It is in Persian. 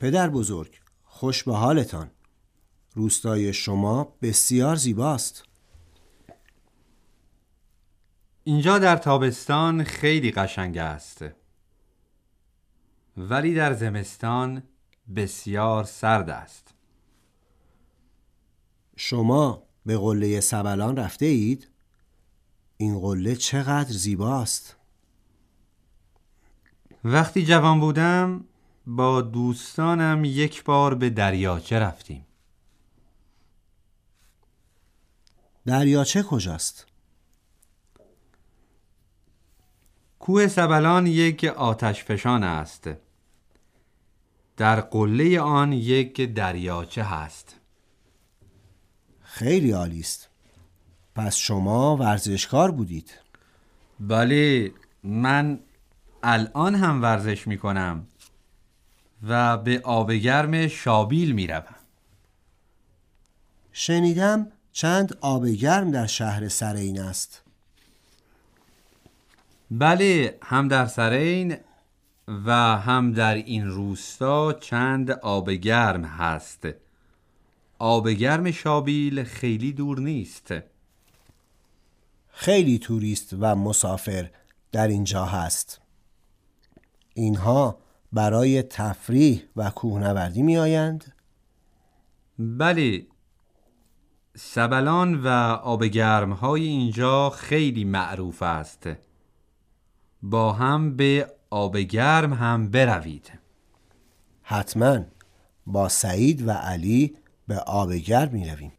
پدر بزرگ خوش به حالتان. روستای شما بسیار زیباست. اینجا در تابستان خیلی قشنگ است. ولی در زمستان بسیار سرد است. شما به قله سبلان رفته اید؟ این قله چقدر زیباست. وقتی جوان بودم با دوستانم یک بار به دریاچه رفتیم. دریاچه کجاست؟ کوه سبلان یک آتش فشان است. در قله آن یک دریاچه هست. خیلی عالی است. پس شما ورزشکار بودید. بله من الان هم ورزش می کنم و به آب گرم شابیل می روم شنیدم چند آب گرم در شهر سرین است. بله هم در سرین و هم در این روستا چند آب گرم هست. آب گرم شابیل خیلی دور نیست. خیلی توریست و مسافر در اینجا هست. اینها برای تفریح و کوهنوردی می آیند؟ بله. سبلان و آب گرم های اینجا خیلی معروف است. با هم به آب گرم هم بروید. حتما. با سعید و علی به آب گرم می رویم